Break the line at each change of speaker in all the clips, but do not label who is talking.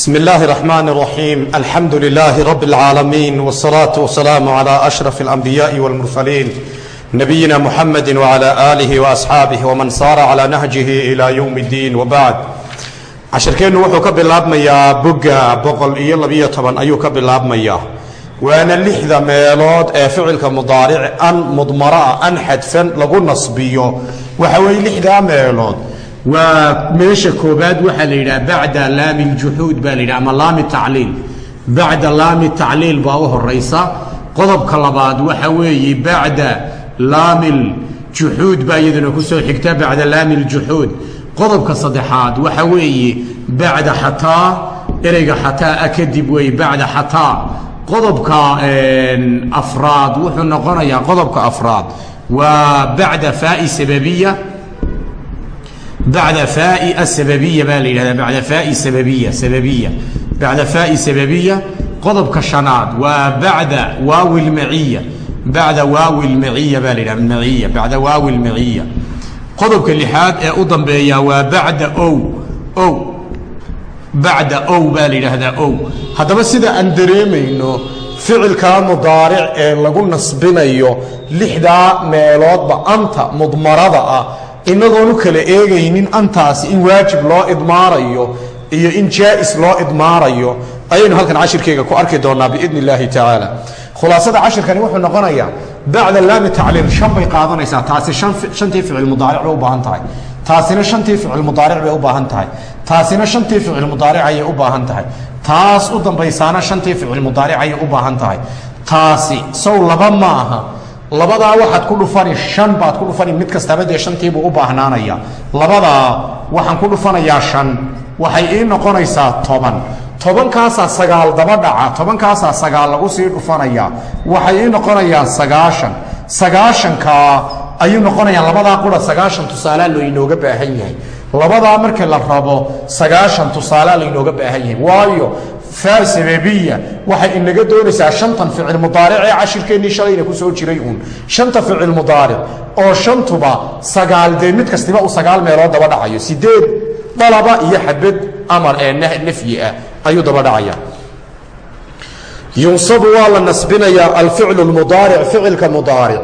بسم الله الرحمن الرحيم الحمد لله رب العالمين والصلاة والسلام على أشرف الأنبياء والمرسلين نبينا محمد وعلى آله وأصحابه ومن صار على نهجه إلى يوم الدين وبعد cashirkeennu wuxuu ka bilaabmayaa bogga boqol iyo labiyo toban ayuu ka bilaabmayaa waana lixda meelood ee ficilka mudaaric an mudmaraa an xadfan lagu nasbiyo waxa weye lixdaa meelood waa meesha koobaad waxaa la yidhaha bacda laami ljuxuud baa la yidhaha ama laami tacliil. Bacda laami tacliil baa u horaysa qodobka labaad waxa weeye bacda laami ljuxuud baa iyaduna ku soo xigta bacda laami ljuxuud qodobka saddexaad waxa weeye bacda xataa ereyga xataa kadib weeye bacda xataa. Qodobka afraad wuxuu noqonayaa qodobka afraad. Waa bacda faai sababiya bacda faai asababiya baa la yidhahdaa bacda faai sababiya sababiya bacda faai sababiya qodobka shanaad waa bacda waawi lmaciya bacda waawi lmaciya baa la yidhahda maciya bacda waawi lmaciya qodobka lixaad ee u dambeeya waa bacda ow ow bacda ow baa la yidhaahdaa ow haddaba sida aan dareemayno ficilkaa mudaaric ee lagu nasbinayo lixdaa meeloodba anta mudmarada ah inagoonu kala eegaynin antaasi in waajib loo idmaarayo iyo in jaa'is loo idmaarayo ayaynu halkan cashirkeyga ku arki doonaa biidn illaahi tacaala khulaasada cashirkani wuxuu noqonayaa bacda laami tacliil shan bay qaadanaysaa. Taasi shantii ficil mudaaric bay u baahan tahay. Taasina shantii ficil mudaaric bay u baahan tahay. Taasina shantii ficil mudaaric ayay u baahan tahay. Taas u dambaysaana shantii ficil mudaaric ayay u baahan tahay. Taasi sow laba ma aha labadaa waxaad ku dhufani shan baad ku dhufani mid kastaba dee shantiibuu u baahnaanaya labadaa waxaan ku dhufanayaa shan waxay ii noqonaysaa toban. Tobankaasaa sagaal daba dhaca tobankaasaa sagaal lagu sii dhufanayaa waxay ii noqonayaan sagaashan. Sagaashankaa ayuu noqonayaa labadaa qura sagaashan tusaalea laynooga baahan yahay. Labadaa marka la rabo sagaashan tusaalea laynooga baahan yahay. Waayo faa sababiya waxay inaga doonaysaa shantan ficil mudaaric ee cashirkeennii shalayna ku soo jiray uun. Shanta ficil mudaaric oo shantuba sagaal dee mid kastiba uu sagaal meelood daba dhacayo. Sideed dalaba iyo xabad amar ee nafyi ah ayuu daba dhacaya. Yunsabu waa la nasbinayaa alficlu lmudaaric ficilka mudaaric.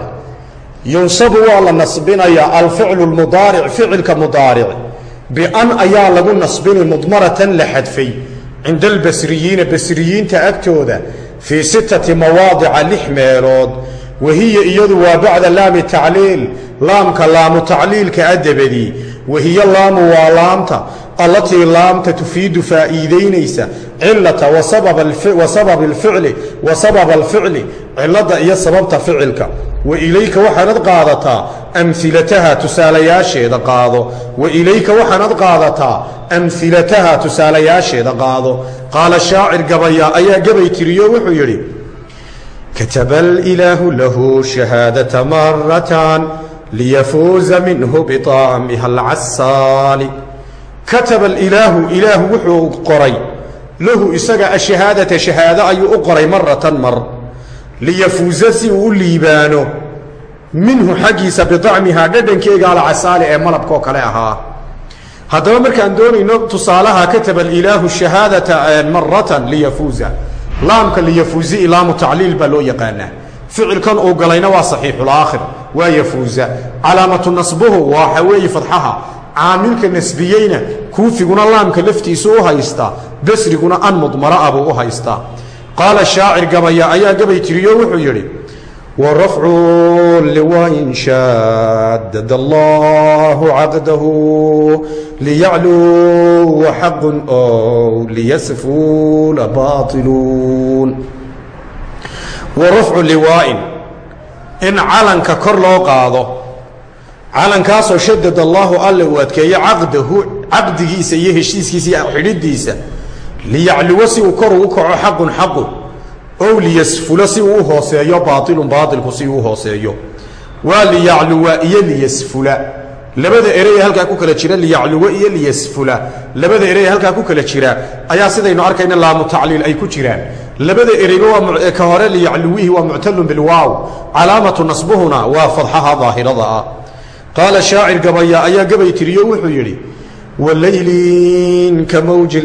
Yunsabu waa la nasbinayaa alficlu lmudaaric ficilka mudaaric. Bian ayaa lagu nasbini mudmaratan la xadfay cinda albasriyiina basriyiinta agtooda fii sittati mawaadica lix meelood wahiya iyadu waa bacda laami tacliil laamka laamu tacliilka adabadii wahiya laamu waa laamta allatii laamta tufiidu faa'iidaynaysa cilata wasabab alficli wa sababa alficli cilada iyo sababta ficilka wa ilayka waxaanad qaadataa amilataha tusaalayaasheeda qaado. Wa ilayka waxaanad qaadataa amilataha tusaalayaasheeda qaado. Qaala shaacir gabaya ayaa gabay tiriyo wuxuu yidhi kataba alilaahu lahu shahaadata maratan liyafuuza minhu biطacmiha alcasaali kataba alilaahu ilaahu wuxuu qoray lahu isaga ashahaadata shahaado ayuu u qoray maratan mar liyafuuza si uu u liibaano. Minhu xaggiisa bidacmihaa dhadhankeega alcasaali ee malabkoo kale ahaa. Haddaba markaan doonayno tusaalaha kataba alilaahu shahaadata maratan liyafuuza. Laamka liyafuuzi laamu tacliil baa loo yaqaanaa ficilkan uu galayna waa saxiixulaakhir waa yafuuza. Calaamatu nasbuhu waxa weeye fadxaha. Caamilka nasbiyeyna kuufiguna laamka laftiisu u haystaa basriguna an mudmara'a buu u haystaa qaala shaacir gabaya ayaa gabay tiriyo wuxuu yidhi warafcu liwain shaadad allahu caqdahu liyacluu waxaqun ow liyasfuula baailuun warafcu liwaain in calanka kor loo qaado calankaasoo shadad allaahu alle uu adkeeyo caqdahu caqdigiisa iyo heshiiskiisa iyo xidhidiisa liyacluwa si uu kor ugu kaco xaqun xaqu ow liyasfula si uu u hooseeyo baailun baailku si uu u hooseeyo. Waa liyacluwa iyo liyasfula. Labada ereye halkaa ku kala jira liyacluwa iyo liyasfula labada ereye halkaa ku kala jira ayaa sidaynu arkayna laamu tacliil ay ku jiraan. Labada ereyba ka hore liyacluwihi waa muctalun bilwaaw calaamatu nasbuhuna waa fadxaha daahirada ah. Qaala shaacir gabaya ayaa gabay tiriyo wuxuu yidhi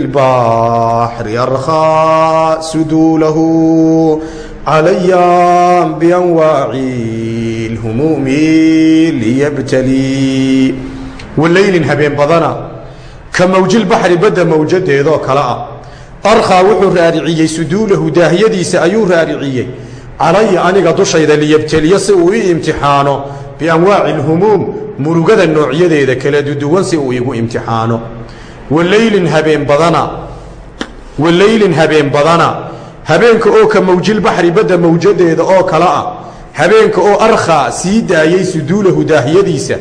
اlbaxri arkhaa suduulahu calaya bianwaaci اlhumuumi liyabtalii walaylin habeen badana ka mawjilbaxri badda mawjadeedoo kale ah arkhaa wuxuu raariciyey suduulahu daahiyadiisa ayuu raariciyey calaya aniga dushayda liyabteliyo si uu ii imtixaano bianwaaci اlhumuum murugada noocyadeeda kala duduwan si uu igu imtixaano. Walaylin habeen badana walaylin habeen badana habeenka oo ka mawjilbaxri badda mawjadeeda oo kale ah habeenka oo arkhaa sii daayey suduulahu daahiyadiisa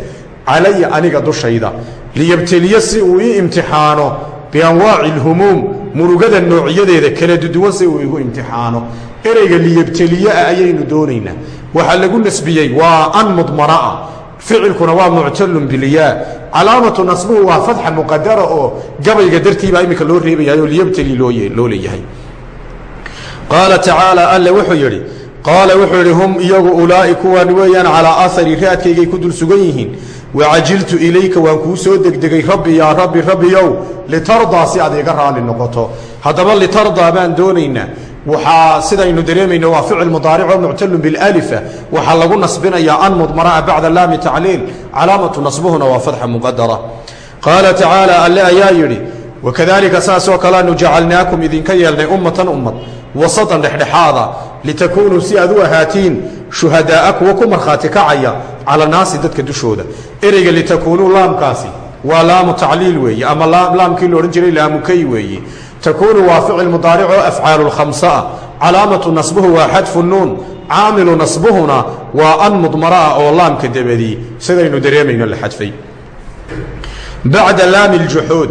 calaya aniga dushayda. Liyabteliyo si uu ii imtixaano bianwaaci اlhumuum murugada noocyadeeda kala duduwan si uu igu imtixaano. Ereyga liyabteliye ah ayaynu doonaynaa waxaa lagu nasbiyey waa an mudmara ah. Ficilkuna waa muctalun bilyaa calaamatu nasbuhu waa fatxa muqadara oo gabayga dartiibaa iminka loo reebayaayoo liyabteli loo leeyahay. Qaala tacaala alle wuxuu yidhi qaala wuxuu yidhi hum iyagu ulaa'i kuwan weeyaan calaa aari raadkaygay ku dul sugan yihiin. Wacajiltu ilayka waan kuu soo degdegay rabbi yaa rabbi rabbiyow litardaa si aad iga raali noqoto. Haddaba litardaa baan doonaynaa waxaa sidaynu dareemayno waa ficil mudaaricoo muctalun bilalifa waxaa lagu nasbinayaa an mudmaraa bacda laami tacliil. Calaamatu nasbuhuna waa fatxa muqadara qaala tacaala alle ayaa yidhi wakadalika saasoo kaleanu jacalnaakum idinka yeelnay ummatan ummad. Wasatan dhexdhexaada litakuunuu si aad u ahaatiin shuhadaa'a kuwa ku markhaati kacaya cala naasi dadka dushooda. Ereyga litakuunuu laamkaasi waa laamu tacliil weeye ama laamkii la odhan jiray laamukay weeye takuunu waa ficil mudaaric oo afcaalu lkhamsaa calaamatu nasbuhu waa xadfu nuun caamilu nasbuhuna waa an mudmaraa oo laamka dabadii sidaynu dareemayno la xadfay bacda laami ljuxuud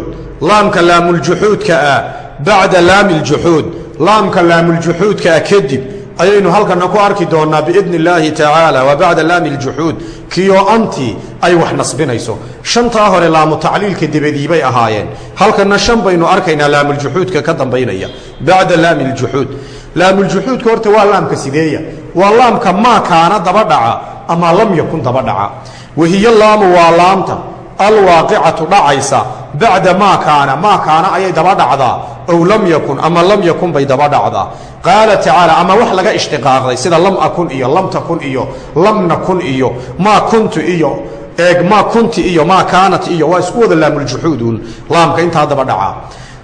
laamka laamuljuxuudka ah bacda laami ljuxuud laamka laamuljuxuudka ah kadib ayaynu halkana ku arki doonnaa biidni illaahi tacaala waa bacda laami ljuxuud kiyo anti ay wax nasbinayso. Shantaa hore laamu tacliilka dabadii bay ahaayeen. Halkana shan baynu arkaynaa laamuljuxuudka ka dambaynaya. Bacda laami ljuxuud laamuljuxuudka horta waa laamka sideeya. Waa laamka maa kaana daba dhaca ama lam yakun daba dhaca. Wahiyo laamu waa laamta alwaaqicatu dhacaysa bacda maa kaana maa kaana ayay daba dhacdaa ow lam yakun ama lam yakun bay daba dhacdaa qaala tacaala ama wax laga ishtiqaaqday sida lam akun iyo lam takun iyo lam nakun iyo maa kuntu iyo eeg maa kunti iyo maa kaanat iyo waa isku wada laamuljuxuudun laamka intaa daba dhacaa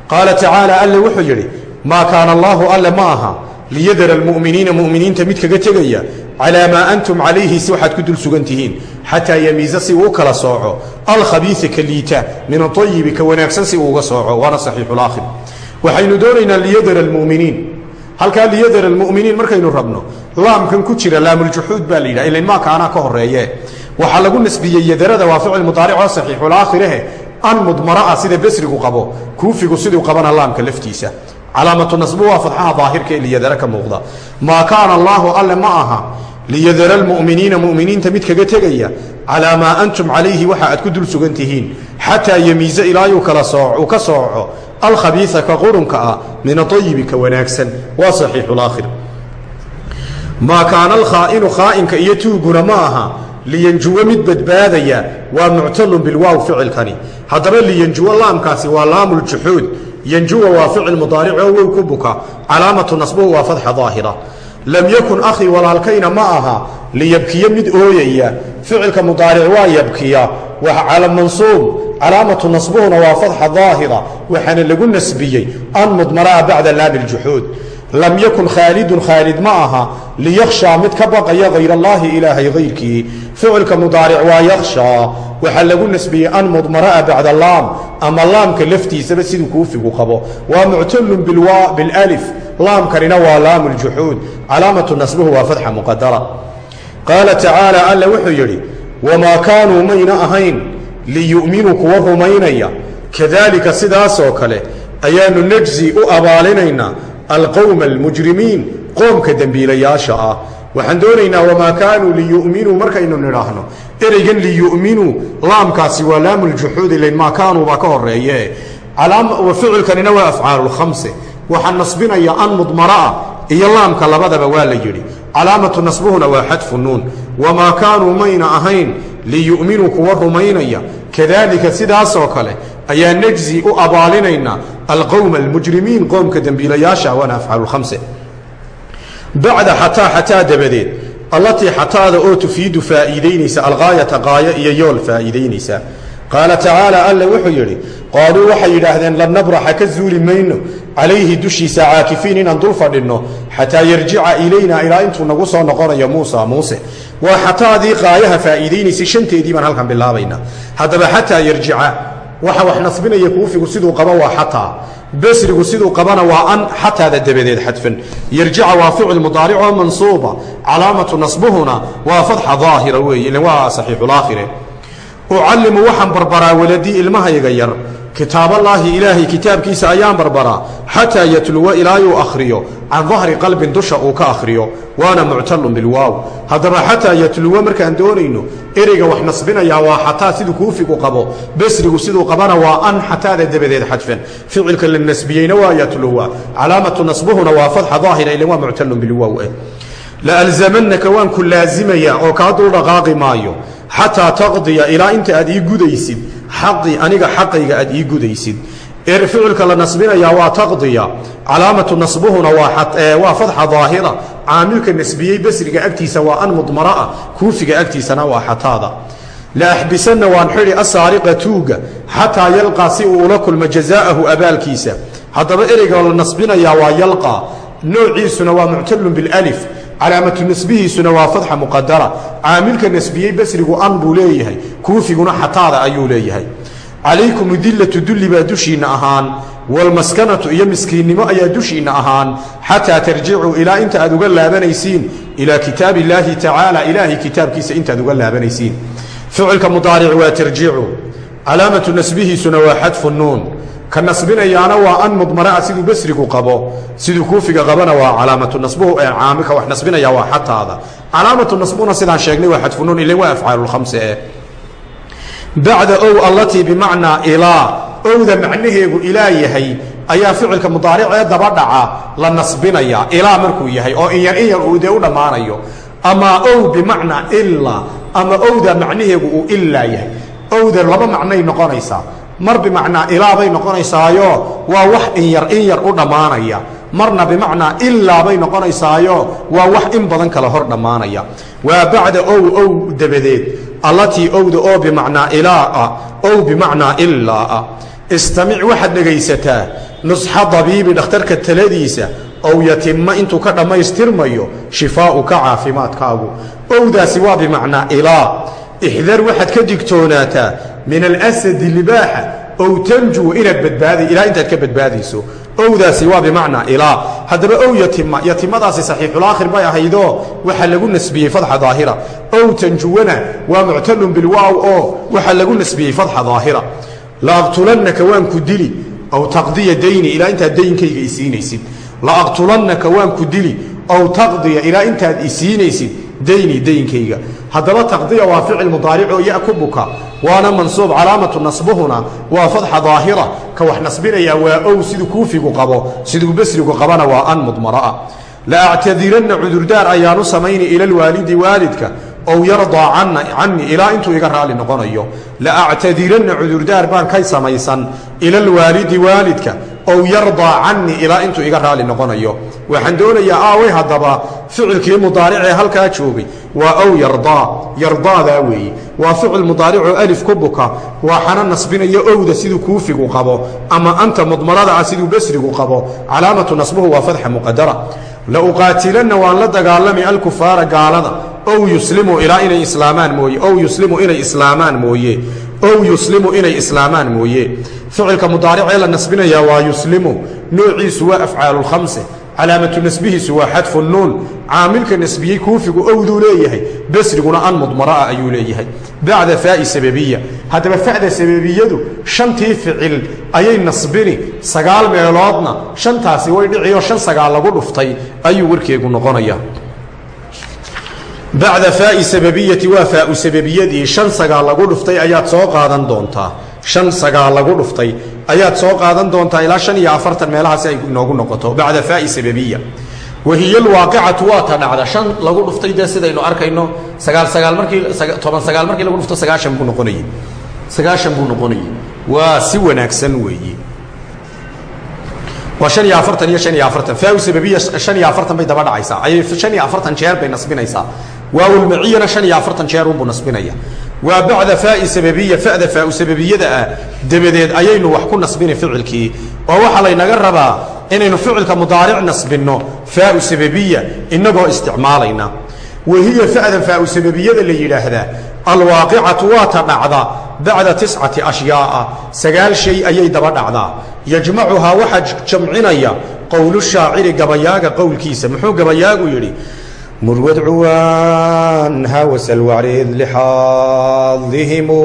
qaala tacaala alle wuxuu yidhi maa kaana allaahu alle ma aha liyadara almu'miniina mu'miniinta mid kaga tegaya calaa maa antum calayhi si waxaad ku dul sugan tihiin xataa yamiisa si uu kala sooco alkhabiia ka liita min aayibi ka wanaagsan si uu uga sooco waana saxiixulaakhir waxaynu doonaynaa liyadara almuminiin halkaa liyadara almuminiin markaynu rabno laamkan ku jira laamuljuxuud baa la yidhaha ilan maa kaanaa ka horeeye waxaa lagu nasbiyey yadarada waa ficil mudaaricoo saxiixulaakhirahe an mudmara ah sida besrigu qabo kuufigu siduu qabana laamka laftiisa calaamatu nasbu waa fadxaha daahirka ee liyadara ka muuqda. Maa kaana allaahu alle ma aha liyadara almu'miniina mu'miniinta mid kaga tegaya calaa maa antum calayhi waxa aad ku dul sugan tihiin xataa yemiisa ilaayuu kala soo uu ka sooco alkhabiisa ka qurunka ah min aayibi ka wanaagsan. Waa saxiixulaakhir maa kaana alkhaa'inu khaa'inka iyo tuuguna ma aha liyanjuwo mid badbaadaya waa muctalun bilwaaw ficilkani. Haddaba liyanjuwo laamkaasi waa laamuljuxuud yanjuwa waa ficil mudaaric oo wow ku buka. Calaamatu nasbuhu waa fadxa daahira. Lam yakun akhii walaalkayna ma aha liyabkiyo mid ooyaya. Ficilka mudaaric waa yabkiya. Waa mansuub calaamatu nasbuhuna waa fadxa daahira. Waxaana lagu nasbiyey an mudmaraa bacda laami lam yakun khaalidun khaalid ma aha liyakhshaa mid ka baqaya hayr allaahi ilaahay hayrkii ficilka mudaaric waa yakhshaa waxaa lagu nasbiyey an mudmaraa bacda laam ama laamka laftiisaba siduu kuufigu qabo. Waa muctalun bilif laamkanina waa laamu ljuxuud calaamatu nasbuhu waa fatxa muqadara qaala tacaala alla wuxuu yidhi wamaa kaanuu mayna ahayn liyu'minuu kuwa rumaynaya. Kadaalika sidaasoo kale ayaanu najzi u abaalinaynaa alqowma almujrimiin qoomka dembiilayaasha ah waxaan doonaynaa wamaa kaanuu liyu'minuu markaynu nidhaahno ereygan liyu'minuu laamkaasi waa laamuljuxuud ilayn maa kaanuu baa ka horeeye ficilkanina waa afcaalulkhamse waxaa nasbinaya an mudmara'a iyo laamka labadaba waa la yidhi calaamatu nasbuhuna waa xadfu nuun wamaa kaanuu mayna ahayn liyu'minuu kuwa rumaynaya kadaalika sidaasoo kale ayaa najzi u abaalinaynaa alqowma almujrimiin qoomka dembiilayaasha waana afcalu lkhamse bacda xataa xataa dabadeed allatii xataada oo tufiidu faa'iidaynaysa algaayata qaayo iyo yool faa'iidaynaysa qaala tacaala alla wuxuu yidhi qaaluu waxay yidhaahdeen lan nabraxa ka zuuli mayno calayhi dushiisa caakifiin inaan dul fadhinno xataa yarjica ilaynaa ilaa intuu nagu soo noqonayo muusa muuse. Waa xataadii qaayaha faa'iidaynaysay shanteedii baan halkan bilaabaynaa haddaba xataa yarjica waxa wax nasbinaya kuufigu siduu qaba waa xataa. Basrigu siduu qabana waa an xataada dabadeed xadfan. Yarjica waa ficil mudaaricoo mansuuba. Calaamatu nasbuhuna waa fadxa daahira weeye. Ilan waa saxiixulaakhire ucallimu waxaan barbaraa waladii ilmahayga yar kitaaballaahi ilaahay kitaabkiisa ayaan barbaraa xataa yatluwa ilaayuu akhriyo. Can dahri qalbin dusha uu ka akhriyo. Waana muctalun bilwaaw haddaba xataa yatluwa markaan doonayno ereyga wax nasbinayaa waa xataa siduu kuufigu qabo. Basrigu siduu qabana waa an xataada dabadeed xadfan. Ficilka la nasbiyeyna waa yatluwa. Calaamatu nasbuhuna waa fadxa daahira ilan waa muctalun bilwaaw eh. Laalzamanaka waan ku laazimaya oo kaa dul dhaqaaqi maayo. Xataa taqdiya ilaa inta aad ii gudaysid xaqii aniga xaqayga aad ii gudaysid. Ficilka la nasbinayaa waa taqdiya. Calaamatu nasbuhuna waa fadxa daahira. Caamilka nasbiyey basriga agtiisa waa an mudmara'a. Kuufiga agtiisana waa xataada. La waan xidhi asaariqa tuuga. Xataa yalqaa si uu ula kulmo jazaa'ahu abaalkiisa. Haddaba ereyga la nasbinayaa waa yalqaa noociisuna waa muctalun bilif calaamatu nasbihiisuna waa fadxa muqadara caamilka nasbiyey basrigu an buu leeyahay kuufiguna xataada ayuu leeyahay. Calaykum dillatu dulli baa dushiinna ahaan walmaskanatu iyo miskiinnimo ayaa dushiinna ahaan xataa tarjicuu ilaa inta aad uga laabanaysiin ilaa kitaabi illaahi tacaala ilaahay kitaabkiisa intaad uga laabanaysiin. Ficilka mudaaric waa tarjicu calaamatu nasbihiisuna waa xadfu nuun ka nasbinayaana waa an mudmaraa siduu basrigu qabo. Siduu kuufiga qabana waa calaamatu nasbuhu caamilka wax nasbinaya waa xataada calaamatu nasbuna sidaan sheegnay waa xadfunuun ilan waa afcaalulkhamse eh bacda ow allatii bimacnaa ilaa owda macnaheegu ilaa yahay ayaa ficilka mudaaric ee daba dhaca la nasbinayaa ilaa markuu yahay oo inyar inyar uu dee u dhammaanayo. Ama ow bimacnaa ilaa ama owda macnaheegu uu ilaa yahay. Owda laba macnay noqonaysaa mar bimacnaa ilaa bay noqonaysaayo waa wax inyar inyar u dhammaanaya. Marna bimacnaa ilaa bay noqonaysaayo waa wax in badan kale hor dhammaanaya. Waa bacda ow ow dabadeed allatii owda oo bimacnaa ilaaa ow bimacnaa ilaaa istamic waxaad dhegaysataa nusxa dabiibi dhakhtarka taladiisa ow yatima intuu ka dhammaystirmayo shifaa'uka caafimaadkaagu. Owdaasi waa bimacnaa ilaa ixdar waxaad ka digtoonaataa min alasadi libaaxa ow tanjuu inaad badbaada ilaa intaad ka badbaadayso owdaasi waa bimacnaa ilaa haddaba ow yatima yatimadaasi saxiixulaakhir bay ahaydoo waxaa lagu nasbiyey fadxa daahira ow tanjuwana waa muctalun bilwaaw oo waxaa lagu nasbiyey fadxa daahira laaqtulannaka waan ku dili ow taqdiya dayni ilaa intaad daynkayga isiinaysid laaqtulannaka waan ku dili ow taqdiya ilaa intaad isiinaysid dayni daynkayga. Haddaba taqdiya waa ficil mudaaricoo ya ku buka waana mansuub calaamatu nasbuhuna waa fadxa daahira. Ka wax nasbinaya waa ow siduu kuufigu qabo siduu basrigu qabana waa an mudmara'a. La actadiranna cudurdaar ayaanu samayni ila lwaalidi waalidka ow yardaa canii ilaa intuu iga raali noqonayo. La actadiranna cudurdaar baan ka samaysan ila lwaalidi waalidka ow yardaa canii ilaa intuu iga raali noqonayo. Waxaan doonayaa aaway haddaba ficilkii mudaaricee halkaa joogay. Waa ow yardaa yardaadaa weeye waa ficil mudaaricoo alif ku buka waxaana nasbinaya owda siduu kuufigu qabo ama anta mudmarada ah siduu basrigu qabo. Calaamatu nasbuhu waa fadxa muqadara la uqaatilanna waan la dagaalami alkufaara gaalada. Ow yuslimu ilaa inay islaamaan mooye. Ow yuslimu inay islaamaan mooye. Ow yuslimu inay islaamaan mooye ficilka mudaaricee la nasbinayaa waa yuslimu noociisu waa afcaalulkhamse calaamatu nasbihiisu waa xadfu nuun caamilka nasbiyey kuufigu owduu leeyahay basriguna an mudmara'a ayuu leeyahay. Bacda faai sababiya haddaba fa'da sababiyadu shantii ficil ayay nasbini sagaal meeloodna shantaasi way dhiciyo shan sagaal lagu dhuftay ayuu warkeegu noqonaya. Bacda faai sababiyati waa faau sababiyadii shan sagaal lagu dhuftay ayaad soo qaadan doontaa shan sagaal lagu dhuftay. Ayaad soo qaadan doontaa ilaa shan iyo afartan meelahaasi ay inoogu noqoto bacda faai sababiya. Wahiy alwaaqicatu waa ta dhacda. Shan lagu dhuftay dee sidaynu arkayno sagaal sagaal markii toban sagaal markii lagu dhufto sagaashan buu noqonayey. Sagaashan buu noqonayey. Waa si wanaagsan weeye. Waa han iyo afartan iyo han iyo afartan. Faa sababiya han iyo afartan bay daba dhacaysaa. Han iyo afartan jeer bay nasbinaysaa. Waawlmaciyana han iyo afartan jeer unbuu nasbinaya waa bacda faai sababiya fada faau sababiyada ah dabadeed ayaynu wax ku nasbini ficilkii. Oo waxaa laynaga rabaa inaynu ficilka mudaaric nasbinno faau sababiya inagoo isticmaalayna. Wahiya fadan faau sababiyada la yidhaahdaa alwaaqicatu waa ta dhacda bacda tiscati ashyaaa sagaal shay ayay daba dhacdaa. Yajmacuhaa waxaa jamcinaya qowlu shaaciri gabayaaga qowlkiisa muxuu gabayaagu yidhi murwad cuwaan hawasal wacrid lixaadihimu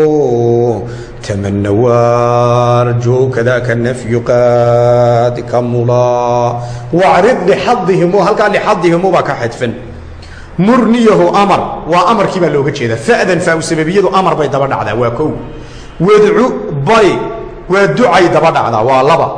tamana waarju kadaka nafyu qad kamula wacrid lixadihimu halkaa lixadihimu baa ka xadfan murniyahu amar waa amarkii baa looga jeedaa fadan faau sababiyadu amar bay daba dhacdaa waa kow wadcu bari waa ducay daba dhacdaa waa laba.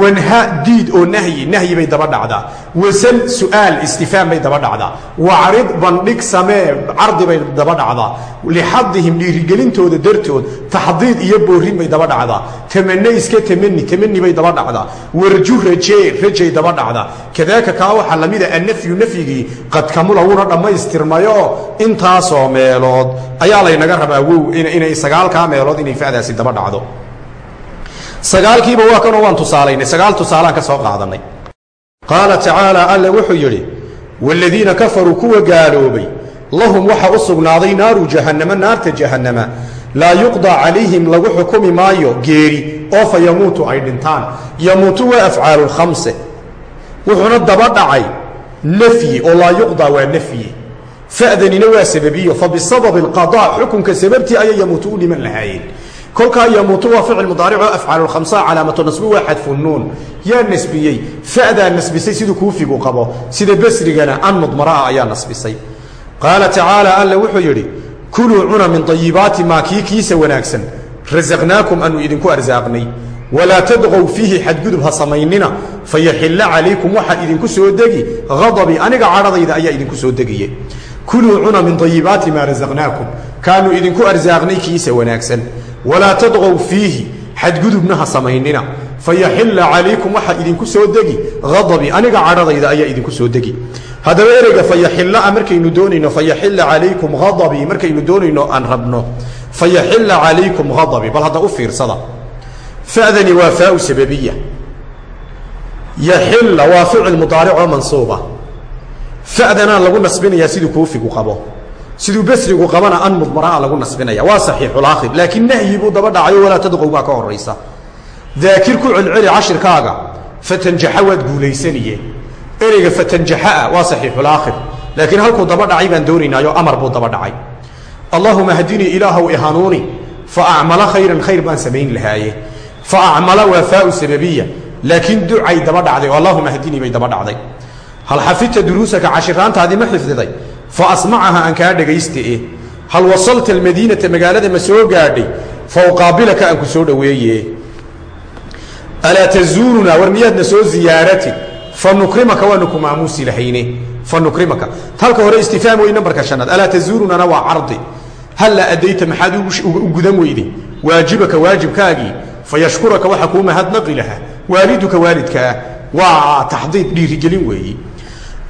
Wanha diid oo nahyi nahyi bay daba dhacdaa wasal su'aal istifaam bay daba dhacdaa wacrid bandhig samee cardi bay daba dhacdaa lixadihim dhiirigelintooda dartood taxdiid iyo boorin bay daba dhacdaa tamane iska tamani tamani bay daba dhacdaa warju rajee rajay daba dhacdaa kadaaka kaa waxaa lamida annafyu nafyigii qad kamula wuuna dhammaystirmayo intaasoo meelood. Ayaa laynaga rabaa wow inay sagaalkaa meelood inay fadaasi daba dhacdo sagaalkiiba waa kanoo waan tusaalaynay sagaal tusaalaan ka soo qaadanay qaala tacaala alle wuxuu yidhi waaladiina kafaruu kuwa gaaloobay lahum waxa u sugnaaday naaru jahannama naarta jahannama. Laa yuqdaa calayhim lagu xukumi maayo geeri oo fa yamuutu ay dhintaan. Yamuutu waa afcaalu lkhamse wuxuuna daba dhacay nafyi oo laa yuqdaa waa nafyi. Fa'danina waa sababiyo fa bisababi alqadaa xukunka sababtii ayay yamuutu u dhiman lahaayeen kolkaa yamuutu waa ficil mudaarico afcaalu lkhamsa calaamatu nasbi waa xadfu nuun. Yaa nasbiyey fa'daa nasbisay siduu kuufigu qabo sida basrigana an mudmara'a ayaa nasbisay. Qaala tacaala alle wuxuu yidhi kuluu cuna min ayibaati maa kii kiisa wanaagsan. Rasaqnaakum aanu idinku arsaaqnay. Walaa tadqow fiihi xadgudub ha samaynina fayaxilla calaykum waxaa idinku soo degi. Adabii aniga cadhadayda ayaa idinku soo degiye. Kuluu cuna min ayibaati maa rasaqnaakum kaanu idinku arsaaqnay kiisa wanaagsan walaa tadqow fiihi xadgudubna ha samaynina. Fayaxilla calaykum waxaa idinku soo degi. Adabii aniga cadhadayda ayaa idinku soo degi. Haddaba ereyga fayaxilaa markaynu doonayno fayaxilla calaykum adabii markaynu doonayno aan rabno. Fayaxilla calaykum adabii bal hadda u fiirsada. Fadani waa faau sababiya. Yaxilla waa ficil mudaaricoo mansuuba. Fadanaa lagu nasbinayaa siduu kuufigu qabo siduu basrigu qabana an mudmaraa lagu nasbinaya. Waa saxiixulaakhir laakiin nahyi buu daba dhacayo walaa tadqow baa ka horaysa daakir ku celceli cashirkaaga fatanjaxa waad guulaysaniye ereyga fatanjaxaa waa saxiixulaakhir laakiin halkuu daba dhacay baan doonaynaayo amar buu daba dhacay. Allahuma hdinii ilaahow ihanuuni fa acmala khayran khayr baan samayn lahaaye. Fa acmala waa sababiya laakiin ducay daba dhacday oo allahuma hdinii bay daba dhacday. Hal xafidta duruusaka cashiraantaadii ma xifdiday fa asmacaha aan kaa dhegaystae hal wasalta almadiinata magaalada ma soo gaadhay fa uqaabilaka aan ku soo dhoweeye alaa tazuurunaa war miyaadna soo ziyaaratid fa nukrimaka waanu ku maamuusi lahayne. Fa nukrimaka. Halka hore istifaam wey nambarka shanaad. Alaa tazuurunana waa cardi halla addayta maxaad u gudan weyday waajibaka waajibkaagii. Fa yashkuraka waxa kuu mahadnaqi lahaa. Waaliduka waalidkaa waa taxdiid dhiirigelin weeyi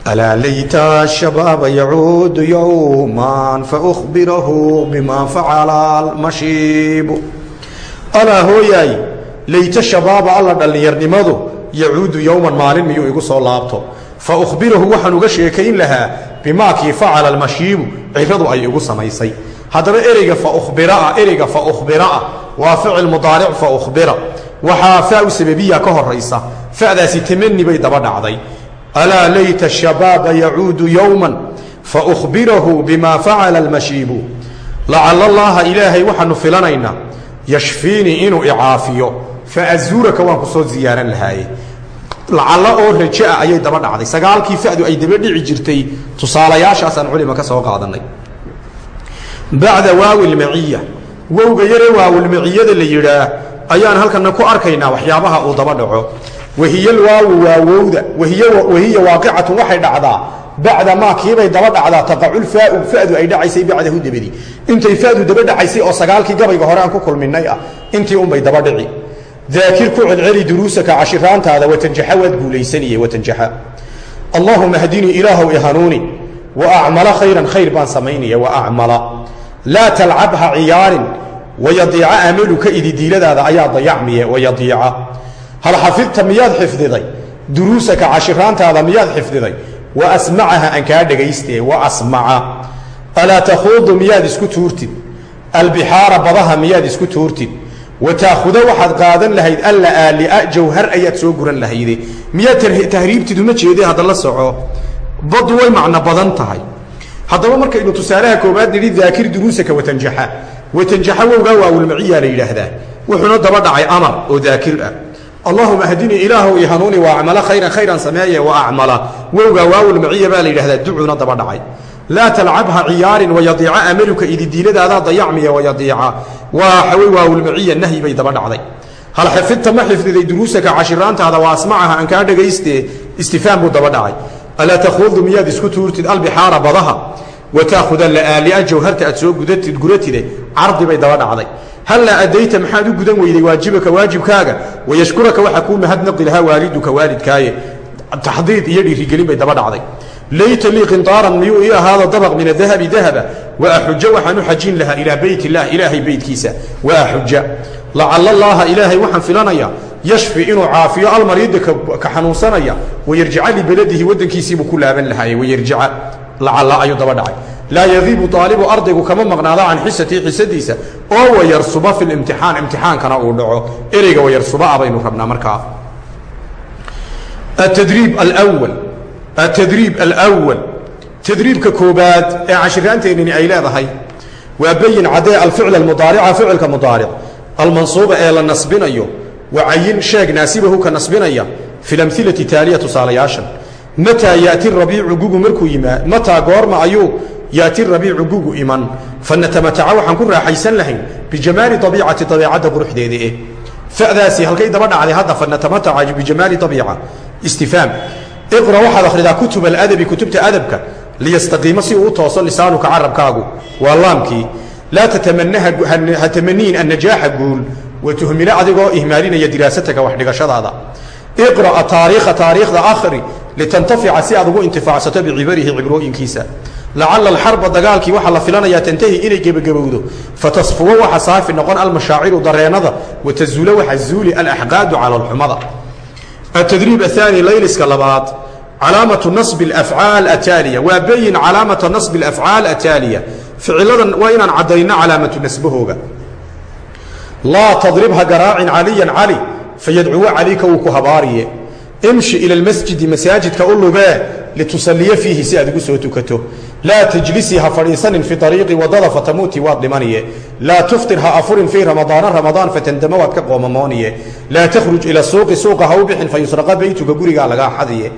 alaa layta shabaaba yacuudu yowman faukbirahu bima facala almashiibu alaa hooyaay layta shabaaba alla dhallinyarnimadu yacuudu yowman maalin miyuu igu soo laabto fa ukhbirahu waxaan uga sheekayn lahaa bimaakii facala almashiibu ciradu ay igu samaysay haddaba ereyga faukhbiraa ereyga faukhbiraa waa ficil mudaaric faukhbira waxaa faau sababiya ka horaysa fadaasi tamani bay daba dhacday alaa layta shabaaba yacuudu yowman faukhbirahu bima facala almashiibu. Lacala allaha ilaahay waxaanu filanaynaa yashfiinii inuu icaafiyo faazuuraka waan ku soo ziyaaran lahaaye lacallo oo raja ayay daba dhacday. Sagaalkii fadu ay daba dhici jirtay tusaalayaashaasaan culima ka soo qaadanay bacda waawi lmaciya wowga yare waawilmaciyada la yidhaah ayaan halkana ku arkaynaa waxyaabaha uu daba dhaco wahiy lwaawu waa wowda wahiya waaqicatun waxay dhacdaa bacda maa kiibay daba dhacdaa taqaculfaau fadu ay dhacaysay bacdahu dabadi. Intay fadu daba dhacaysay oo sagaalkii gabayga hore aan ku kulminay ah intii unbay daba dhici. Daakir ku celceli duruusaka cashiraantaada watanjaxa waad guulaysaniye watanjaxa allaahuma hdinii ilaahow ihanuuni wa acmala khayran khayr baan samaynaya wa acmala laa talcabha ciyaarin wayadiica amaluka ididiiladaada ayaa dayacmiye wayadiica hal xafidta miyaad xifdiday? Duruusaka cashiraantaada miyaad xifdiday? Wa asmacaha aan kaa dhagaystee wa asmaca. Alaa takhuudu miyaad isku tuurtid? Albixaara badaha miyaad isku tuurtid? Wa taakhuda waxaad qaadan lahayd alla aalia jawhar ayaad soo guran lahayde miyaad tahriibtid uma jeede hadda la soco. Badu way macno badan tahay. Haddaba markaynu tusaalaha koobaad nidhi daakir duruusaka watanjaxa. Watanjaxa wowgaa waawilmaciyaa la yidhaahdaa. Wuxuuna daba dhacay oo daakir ah allahuma hdinii ilaahow i hanuuni wa acmala khayran khayran sameeye wa acmala wowgaa waawilmaciya baa la yidhahdaa ducuna daba dhacay. Laa talcabha ciyaarin wayadiica amaluka ididiiladaadaa dayacmiya wayadiica waa xawey waawilmaciya nahyi bay daba dhacday. Hal xifidta ma xifdiday duruusaka cashiraantaada waa asmacaha aan kaa dhagaystee istifaam buu daba dhacay. Alaa takhuudu miyaad isku tuurtid albixaara badaha? Wa taakhuda la'aalia jawharta aad soo guratide cardi bay daba dhacday hallaa addayta maxaad u gudan weyday waajibaka waajibkaaga wayashkuraka waxaa kuu mahadnaqi lahaa waaliduka waalidkaaye taxdiid iyo dhiirigelin bay daba dhacday layta lii qintaaran miyuu ii ahaado dabaq min adahabi dahaba wa axuja waxaan u xajin lahaa ilaa beyt illah ilaahay beytkiisa wa axuja lacala allaaha ilaahay waxaan filanayaa yashfi inuu caafiyo almariida ka xanuunsanaya wayarjica libeladihi waddankiisiibuu ku laaban lahaaye wayarjica lacala ayuu daba dhacay laa yadiibu aalibu ardaygu kama maqnaada can xisatii xisadiisa oo wayarsuba fi limtixaan imtixaankana uu dhaco. Ereyga wayarsubaa baynu rabnaa markaa atadriib alwal atadriib alwal tadriibka koobaad ee cashiraanteennini ay leedahay waa bayin caddee alficl almudaarica ficilka mudaaric. Almansuuba ee la nasbinayo wacayin sheeg naasibahu ka nasbinaya fi lamilati taaliya tusaalayaashan mataa yaati rabiicu gugu markuu yimaa mataa goorma ayuu yaati rabiicu gugu iman. Fanatamataca waxaan ku raaxaysan lahayn bijamaali abiicati abiicadda quruxdeeda eh fadaasi halkay daba dhacday hadda fanatamataca bijamaali abiica istifaam. Iqra waxaad akhridaa kutub aladabi kutubta adabka. Liyastaqiima si uu u tooso lisaanuka carabkaagu. Waa laamkii. Laa tatamanaha tamaniin annajaaxa guul. Wa tuhmilo adigoo ihmaalinaya diraasataka wax dhigashadaada. Taariikha taariikhda akhri litantafica si aad ugu intifaacsato bicibarihi cibrooyinkiisa lacala alxarba dagaalkii waxaa la filanayaa tantahi inay gebagabowdo fatasfuwo waxa saafi noqon almashaaciru dareennada watazuulo waxa zuuli alaxqaadu calolxumada atadriib ahaani layliska labaad calaamatu nasbi alafcaal ataaliya waa bayin calaamata nasbi alafcaal ataaliya ficiladan waa inaan caddayno calaamatu nasbahooga laa tadribha garaacin caliyan cali fayadcuwo calayka wuu ku habaariye imshi ila lmasjidi masaajidka u lugee litusaliya fiihi si aad ugu soo tukato laa tajlisii ha fadhiisanin fi ariiqi waddada fatamuuti waad dhimaniye laa tuftir ha afurin fii ramadaana ramadaan fatandamo waad ka qoomamooniye laa takhruj ila suuqi suuqa ha u bixin fayusraqa beytuga gurigaa lagaa xadiye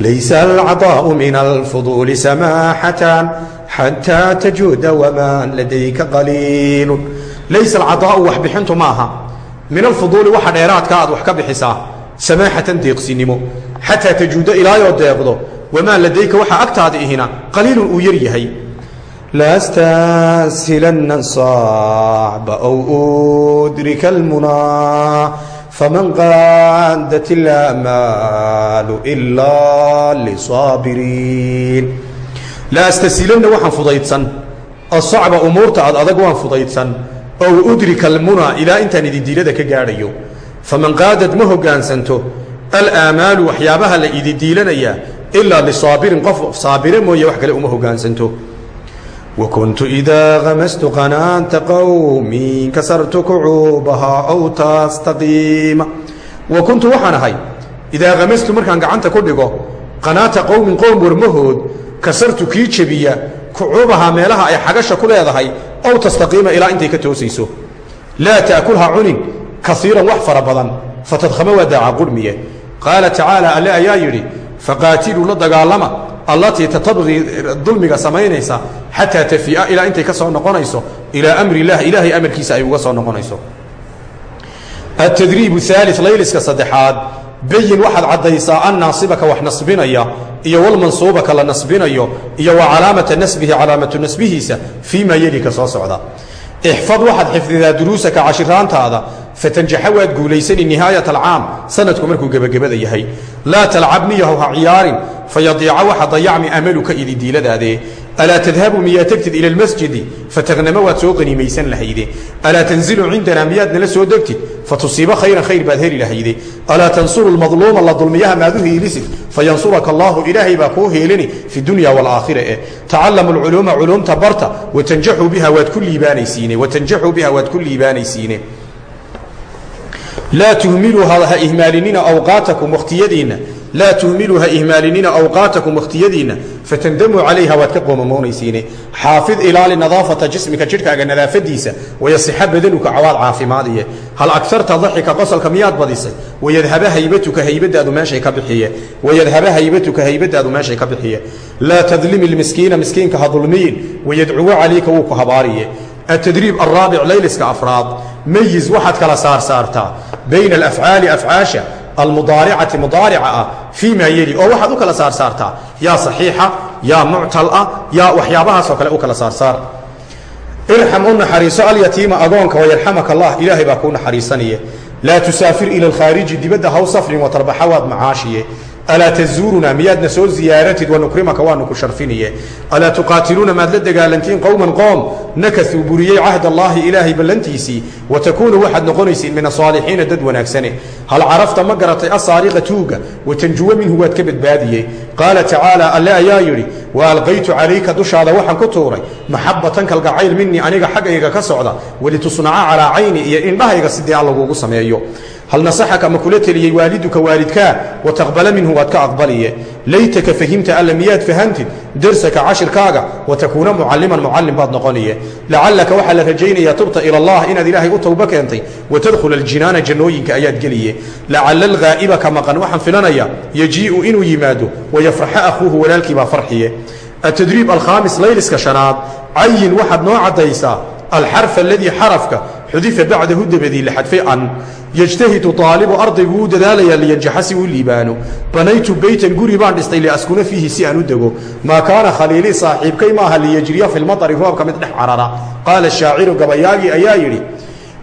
laysa alcadaau min alfuduuli samaaxatan xataa tajuuda wamaa ladayka qaliilu laysa alcadaau waxbixintu maaha min alfuduuli waxa dheeraadka aad wax ka bixisaa samaaxatan deeqsinimo. Xataa tajuuda ilaayoo deeqdo wamaa ladayka waxaa agtaada ihina qaliilun uu yar yahay. Lastaasilanna sacba ow udrika almunaa faman qaadat ilamaalu ilaa lisaabiriin laastasilanna waxaan fudaydsan asacba umuurta ad adag waan fudaydsan ow udrika almunaa ilaa intaan ididiilada ka gaadhayo faman qaadad ma hoggaansanto alaamaalu waxyaabaha la ididiilanayaa ilaa lisaabirin qof saabire mooye wax kale uma hoggaansanto wa kuntu idaa hamastu qanaanta qowmi kasartu kucuubahaa ow tastaqiima wa kuntu waxaan ahay idaa hamastu markaan gacanta ku dhigo qanaata qowmin qowm warmahood kasartu kii jebiya kucuubahaa meelaha ay xagasha ku leedahay ow tastaqiima ilaa intay ka toosayso. Laa ta'kulha cunin kaiiran wax fara badan fatadkhama waa daaca qurhmiye qaala tacaala alle ayaa yidhi faqaatiluu la dagaalama allatii tatabqii dulmiga samaynaysa xataa tafi'a ilaa intay ka soo noqonayso ilaa amri illah ilaahay amarkiisa ay uga soo noqonayso. Atadriib aali layliska saddexaad bayin waxaad caddaysaa annaasibaka wax nasbinaya iyo walmansuubaka la nasbinayo iyo wa calaamata nasbihi calaamatu nasbihiisa fii maa yelika soo socda. Ixfad waxaad xifdidaa duruusaka cashiraantaada fatanjaxa waad guulaysani nihaayat alcaam. Sanadku markuu gebagabada yahay. Laa talcab niyahow ha ciyaarin fayadiica waxa dayacmi amaluka ididiiladaadee alaa tadhabu miyaa tegtid ila lmasjidi fataqnamo waad soo qaniimaysan lahayde alaa tanzilu cindanaa miyaad nala soo degtid fatusiiba khayran khayr baad heli lahayde alaa tansuru lmadluuma la dulmiyaha maadu hiilisid fayansuraka allaahu ilaahay baa kuu heelini fi dunya waalaakhira eh tacallamu lculuuma culuumta barta watanjaxuu biha waad ku liibaanaysiine watanjaxuu biha waad ku liibaanaysiine laa tuhmiluu ha ihmaalinina awqaatakum wakhtiyadiinna. Laa tuhmiluu ha ihmaalinina awqaatakum wakhtiyadiinna. Fatandamuu calayha waad ka qoomamoonaysiine xaafid ilaali nadaafata jismika jidhkaaga nadaafadiisa. Wayasixa badanuka cawaad caafimaadiye hal agtarta daxika qosolka miyaad badisay? Wayadhaba haybatuka haybadaadu meeshay ka bixiye wayadhaba haybatuka haybadaadu meeshay ka bixiye laa tadlimi lmiskiina miskiinka ha dulmiyin. Wayadcuwo calayka atadriib araabic layliska afraad mayiz waxaad kala saarsaartaa bayna alafcaali afcaasha almudaaricati mudaarica ah fii maa yeli oo waxaad u kala saarsaartaa yaa saxiixa yaa muctal ah yaa waxyaabahaasoo kale u kala saarsaar irxam u naxariiso alyatiima agoonka wayarxamaka allah ilaahay baa kuu naxariisanaya. Laa tusaafir ila alkhaariji dibadda haw safrin watarbaxa waad macaashiye alaa tazuurunaa miyaadna soo ziyaaratid wanukrimaka waanu ku sharfiniye alaa tuqaatiluuna maad la dagaalantiin qowman qoom. Nakasuu buriyey cahd allaahi ilaahay ballantiisii. Wa takuunu waxaad noqonaysiin min asaalixiina dad wanaagsane. Hal carafta ma garatay asaariqa tuuga? Watanjuwa minhu waad ka badbaadiye qaala tacaala alle ayaa yidhi wa alqaytu calayka dushaada waxaan ku tuuray maxabatan kalgacayl minii aniga xaggayga ka socda walitusnaca calaa cayni iyo indhahayga sidii a lagugu sameeyo. Hal nasaxaka ma kula teliyey waaliduka waalidkaa? Wataqbala minhu waad ka aqbaliye laytaka fahimta alla miyaad fahantid darsaka cashirkaaga watakuuna mucalliman mucallim baad noqoniye lacallaka waxaa la rajaynayaa tubta ila allah inaad ilaahay u towbo keentay watadkhula aljinaana jannooyinka ayaad geliye lacalla alghaa'iba ka maqan waxaan filanaya yajii'u inuu yimaado wayafraxa akhuuhu walaalkii baa farxiye atadriib alkhaamis layliska shanaad cayin waxaad noo caddaysaa alxarfa aladii xarafka xudifa bacdahu dabadii la xadfay an yajtahidu aalibu ardaygu uu dadaalayaa liyanjaxa si uu liibaano. Banaytu beytan guri baan dhistay liaskuna fiihi si aan u dego. Maa kaana khaliilii saaxiibkay maaha liyajriya fi lmaطari roobka mid dhex carara. Qaala shaaciru gabayaagii ayaa yidhi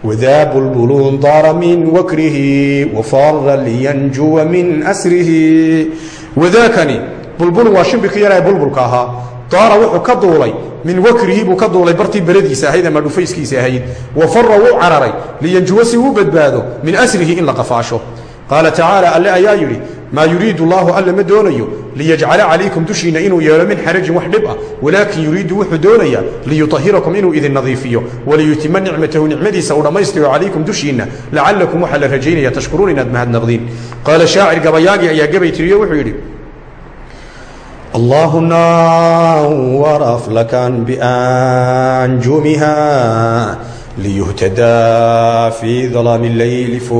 wadaa bulbuluun daara min wakrihi wafara liyanjuwa min asrihi. Wadaakani bulbulun waa shimbirkii yarae bulbulka ahaa. Daara wuxuu ka duulay min wakrihi buu ka duulay bartii beradiisa ahayd ama dhufayskiisa ahayd. Wa fara wuu cararay liyanjuwa si uu badbaado min asrihi in la qafaasho. Qaala tacaala alle ayaa yidhi maa yuriidu allaahu alle ma doonayo liyajcala calaykum dushiinna inuu yeelo min xarajin wax dhib ah walaakin yuriidu wuxuu doonayaa liyutahirakum inuu idin nadiifiyo waliyutima nicmatahu nicmadiisa uu dhammaystiro calaykum dushiinna lacallakum waxaa la rajaynaya tashkuruun inaad mahadnaqdiin. Qaala shaacir gabayaagii ayaa gabay tiriyo wuxuu yidhi الله نور أفلكا بأنجمها ليهتدى في ظلام الليل في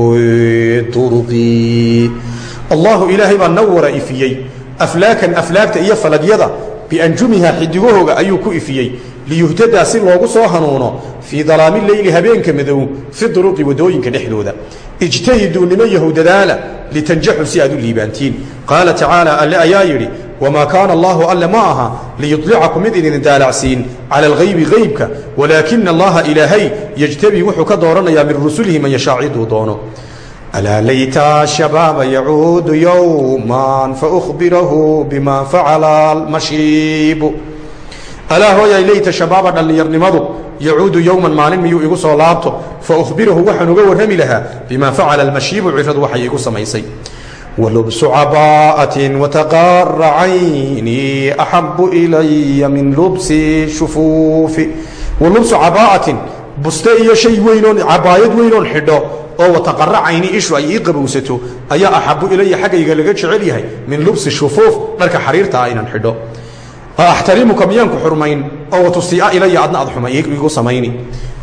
الطرق الله إلهي baa نور ifiyey أفلاaكا أفلاagta iyo فلgyada بأنجuمiha xidigahooga ayuu ku ifiyey liyuhtadaa si loogu soo hanuuno fii dalaami leyli habeenka madow fi duruqi wadooyinka dhexdooda ijtahiduu nima yahow dadaala litanjaxuu si aad u liibaantiin qaala tacaala alle ayaa yidhi wamaa kaana allaahu alle ma aha liyudlicakum mid idin daalacsiin cala alghaybi haybka walaakina allaha ilaahay yejtabii wuxuu ka dooranayaa min rusulihi man yashaa ciduu doono alaa layta shabaaba yacuudu yowman faubirahu bima facala almashiibu alaa hooyay layta shabaaba dhallinyarnimadu yacuudu yowman maalin miyuu igu soo laabto faubirahu waxaan uga warrami lahaa bima facala almashiibu ciradu waxay igu samaysay ولبس عباءة وتقار عيني أحب إلي من لبس شفوف ولبس عباءة buste iyo shay weynoon cabaayad weynoon xidho oo wataqara cayni ishu ay ii qabowsato ayaa axabu ilaya xaggayga laga jecel yahay min lubsi shufuuf dharka xariirta ah inaan xidho axtarimuka miyaanku xurmayn oo watusiica ilaya adna aad xuma igu samayni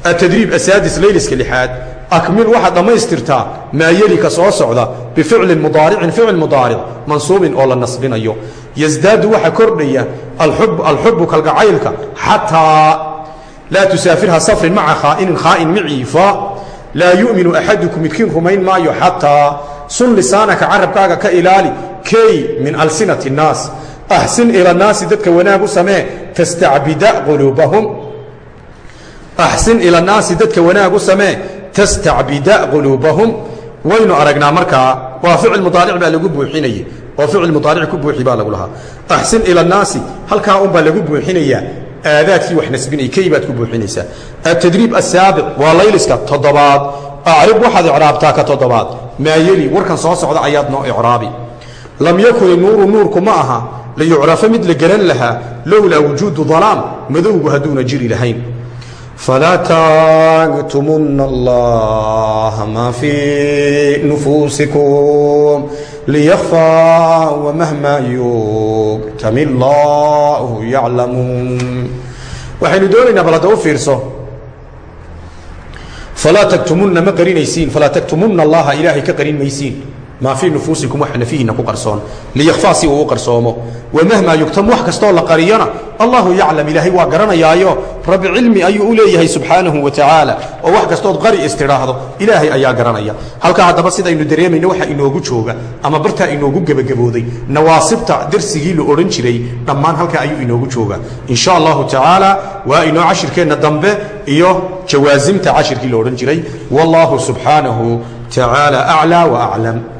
atadriib asaadis layliska lixaad akmil waxaad dhammaystirtaa maa yelika soo socda bificlin mudaaricin ficil mudaaric mansuubin oo la nasbinayo. Yasdaadu waxa kordhaya alxubu kalgacaylka xataa laa tusaafirha safrin maca khaainin khaain miciifa laa yuminu axadukum midkiin rumayn maayo xataa sun lisaanaka carabkaaga ka ilaali key min alsinati اnnaas axsin ila naasi dadka wanaag u samee tastacbida quluubahum. Axsin ila naasi dadka wanaag u samee tastacbida quluubahum. Waynu aragnaa markaa waa ficil mudaaric baa lagu buuxinaya oo ficil mudaaric ku buuxi baa lagu lahaa. Axsin ila naasi halkaa unbaa lagu buuxinayaa aadaadkii wax nasbinay key baad ku buuxinaysaa atadriib asaabic waa layliska toddobaad. Acrib waxaad icraabtaa ka toddobaad. Maa yeli warkan soo socda ayaad noo icraabi. Lam yakun nuuru nuurku ma aha liyucrafa mid la gelan lahaa lowlaa wujuudu dalaam madowgu hadduuna jiri lahayn falaa taagtumuna allaha maa fii nufuusikum liyakfaa wamahma yugtami allahu yaclamuun waxaynu doonaynaa bal hadda u fiirso falaa tagtumunna ma qarinaysiin falaa tagtumunna allaha ilaahay ka qarin maysiin maa fii nufuusikum waxa nafihiinna ku qarsoon. Liyakfaa si uu u qarsoomo wamahmaa yugtam wax kastoo la qariyana allahu yaclam ilaahay waa garanayaayo. Rabbi cilmi ayuu u leeyahay subxaanahu wa tacaala. Oo wax kastood qari istidhaahdo ilaahay ayaa garanaya. Halkaa haddaba sidaynu dareemayno waxa inoogu jooga ama bartaa inoogu gebagabooday. Nawaasibta darsigii la odhan jiray dhammaan halkaa ayuu inoogu jooga. In allahu tacaala waa inoo cashirkeenna dambe iyo jawaasimta cashirkii la odhan jiray. Wallahu subxaanahu tacaala aclaa wa